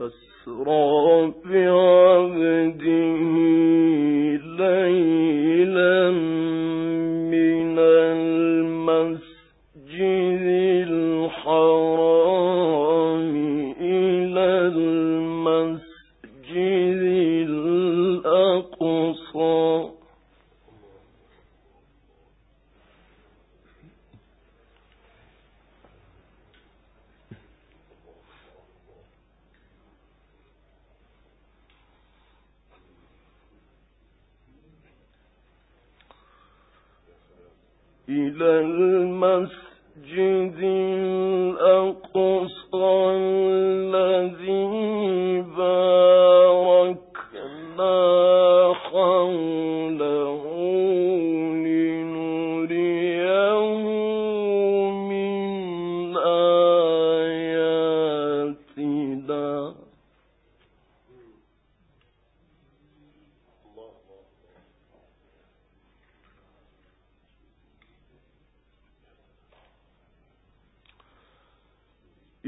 فاسرى بعبده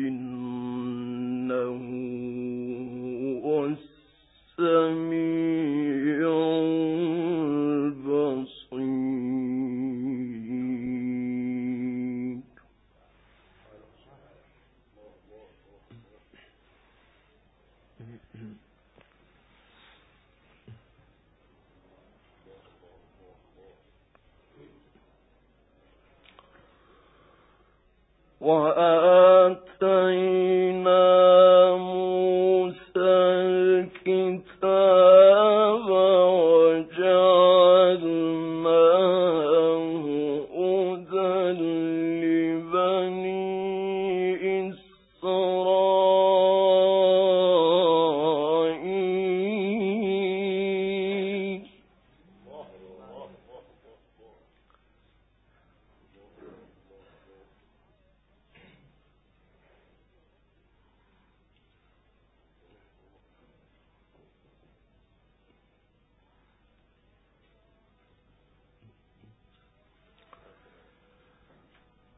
إن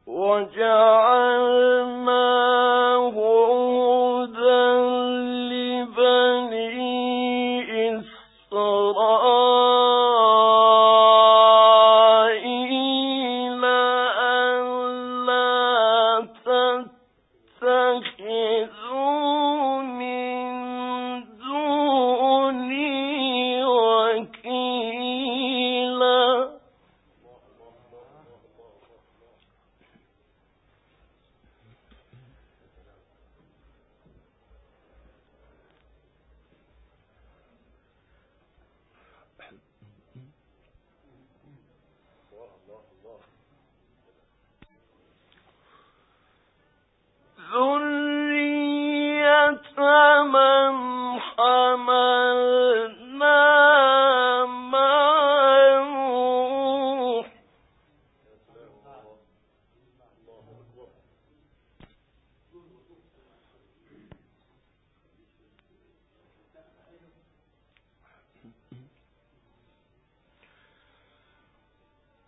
وجعل ما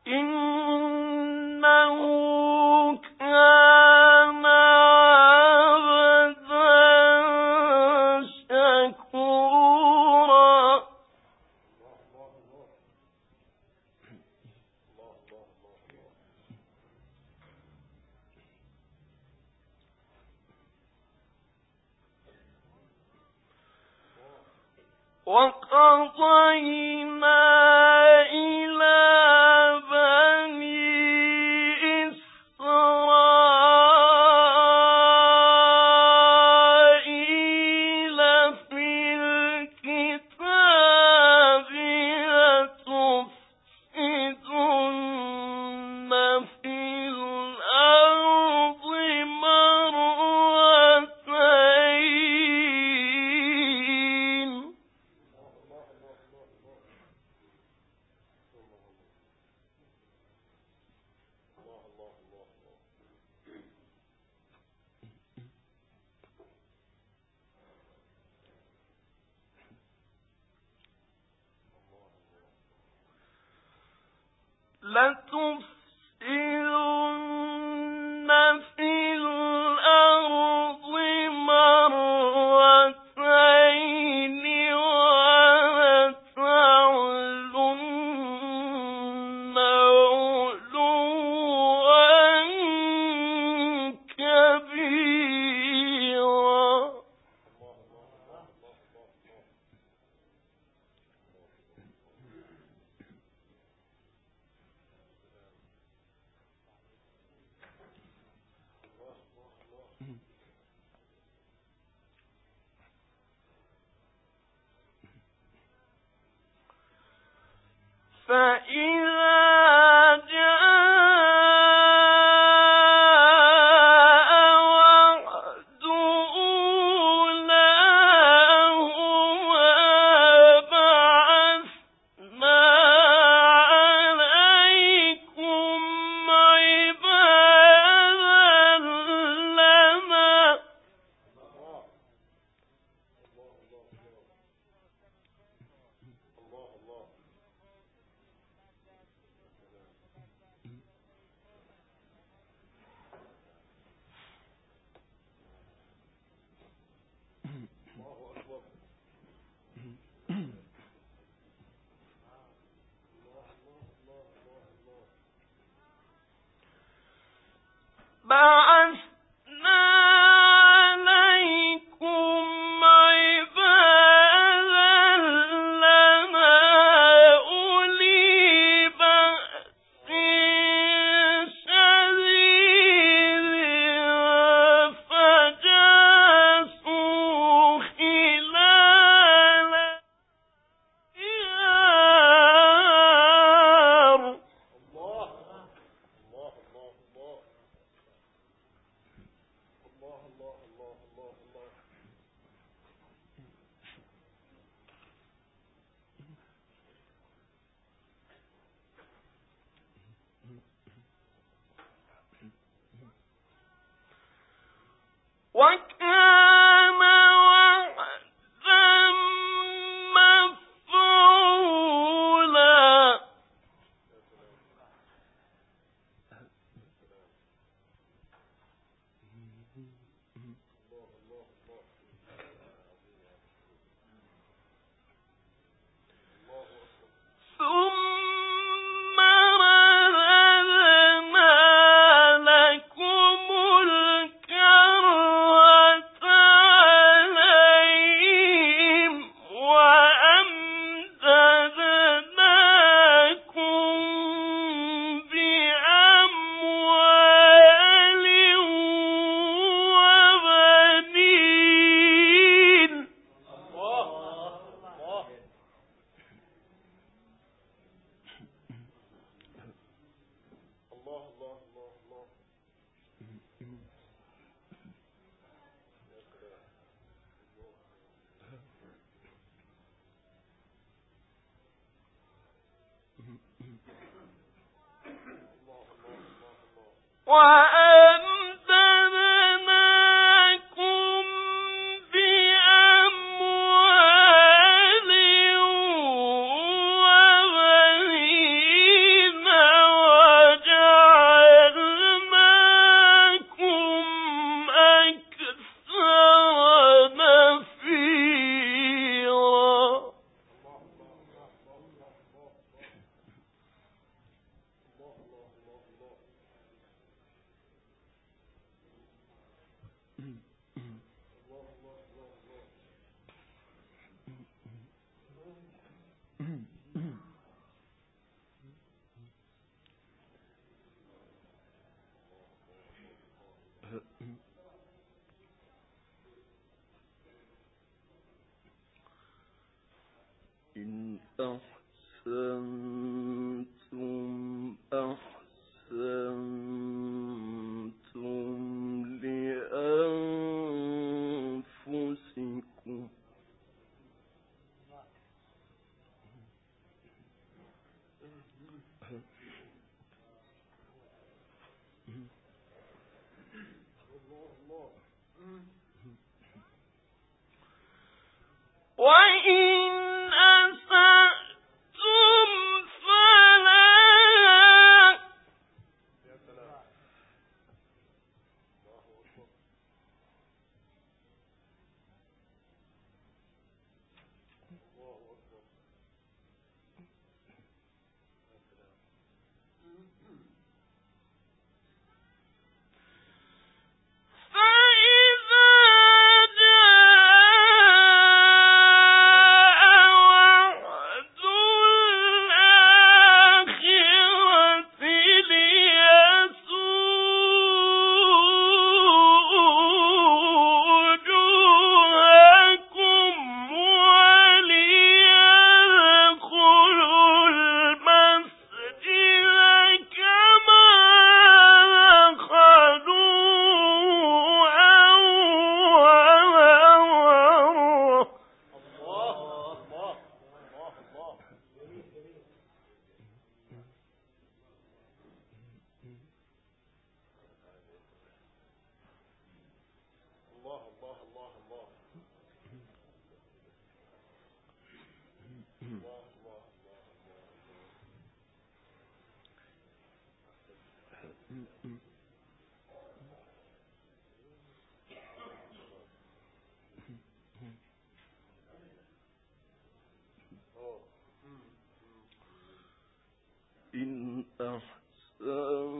إن لتفلحون وإن إن أحسن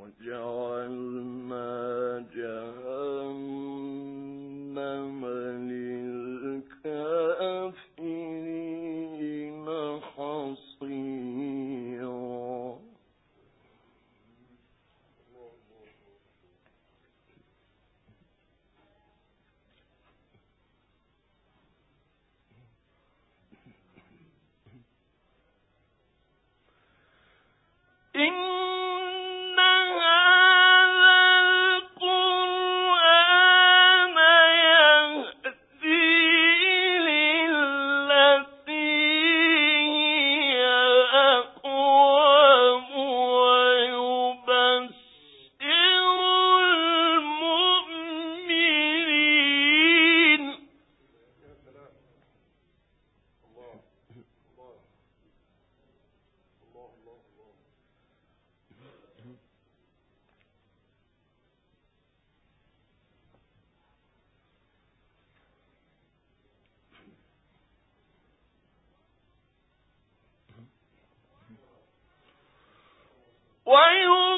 وجعلنا ويوم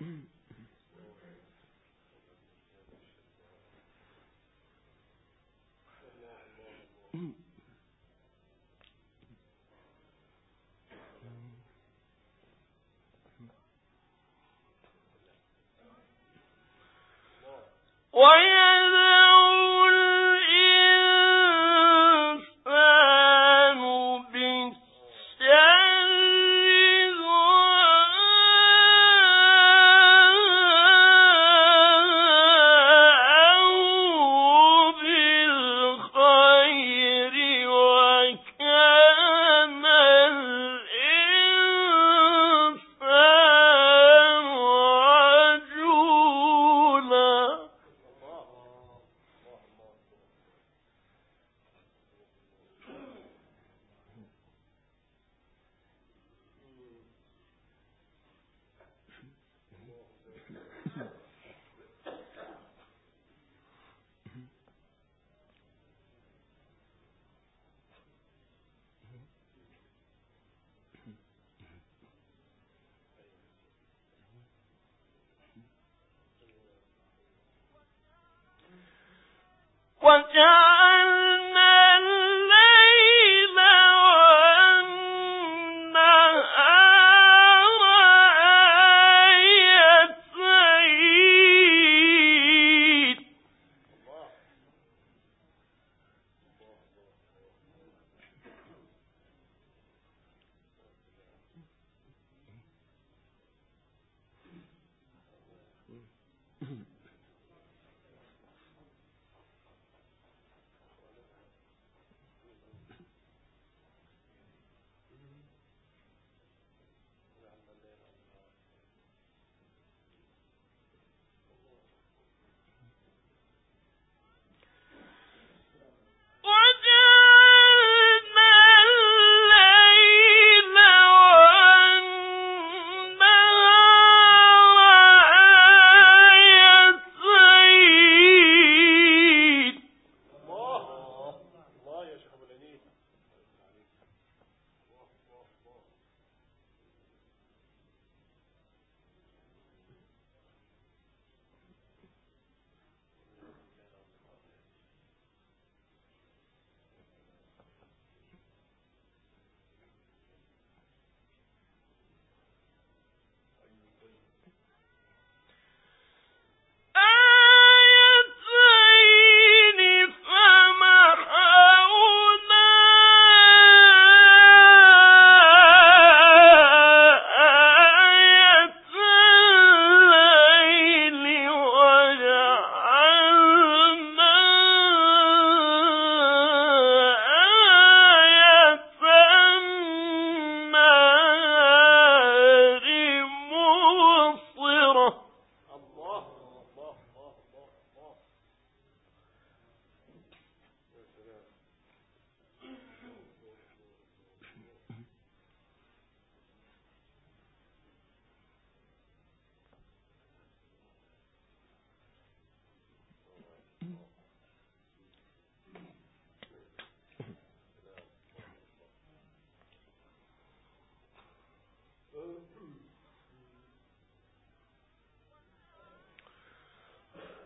嗯。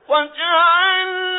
واجعلنا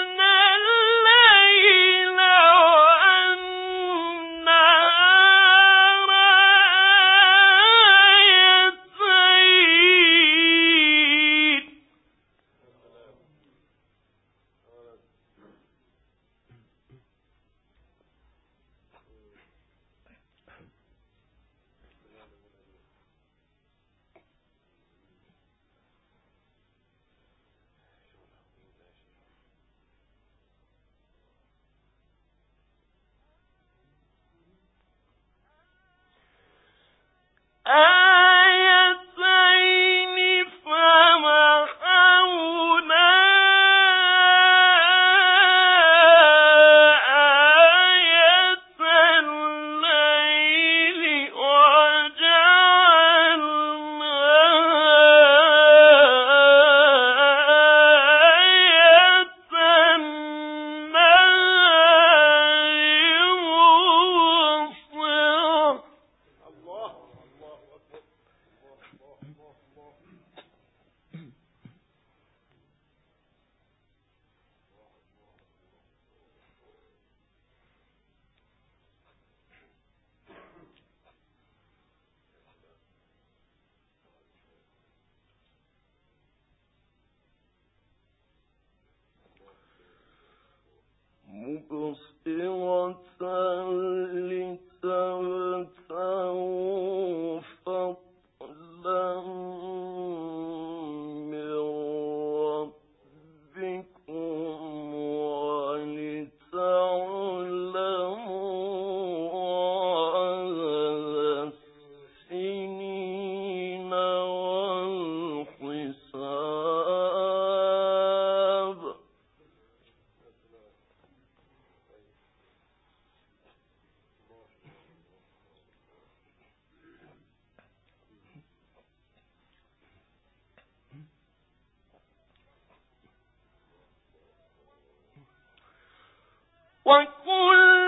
وكل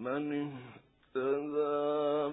من اهتدى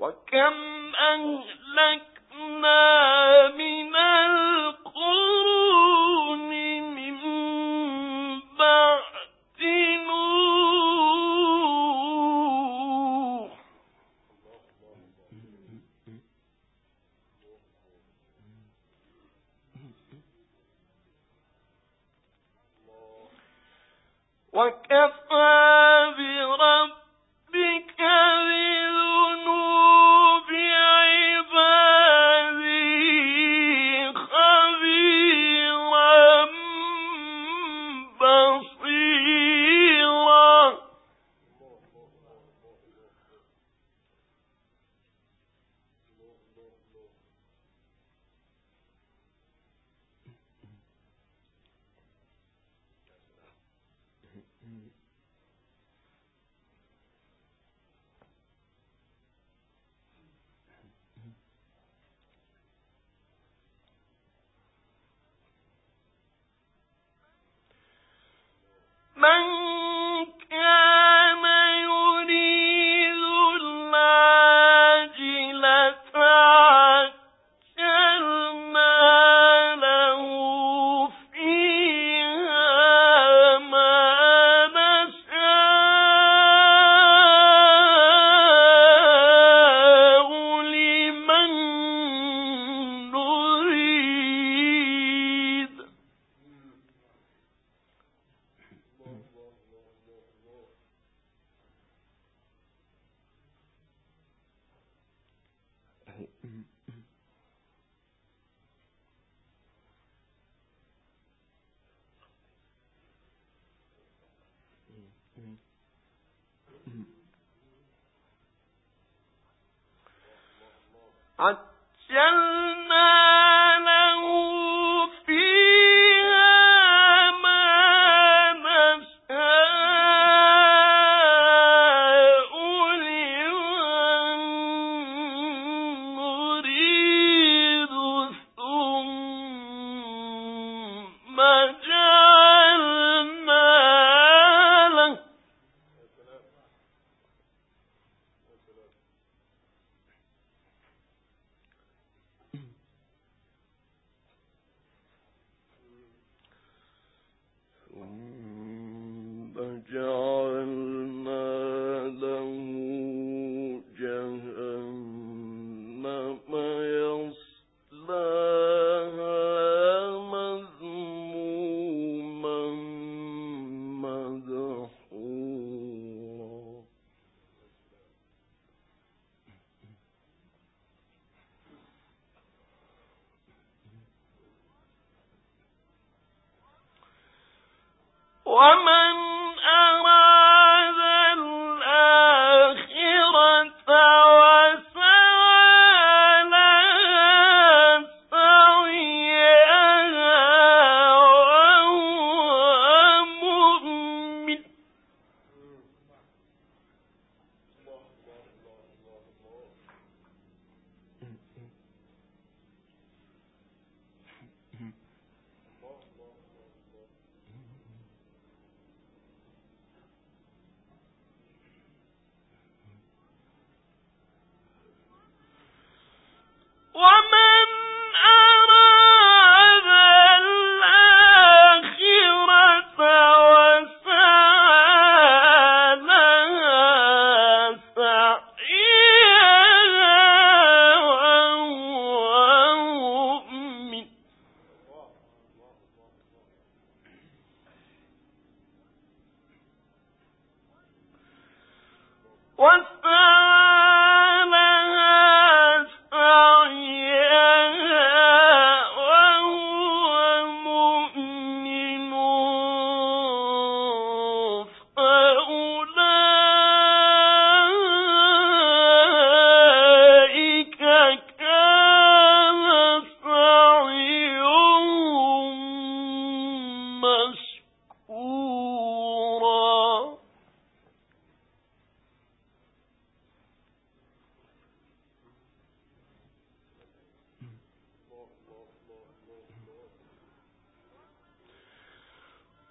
وكم أهلكنا من القرون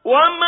ومن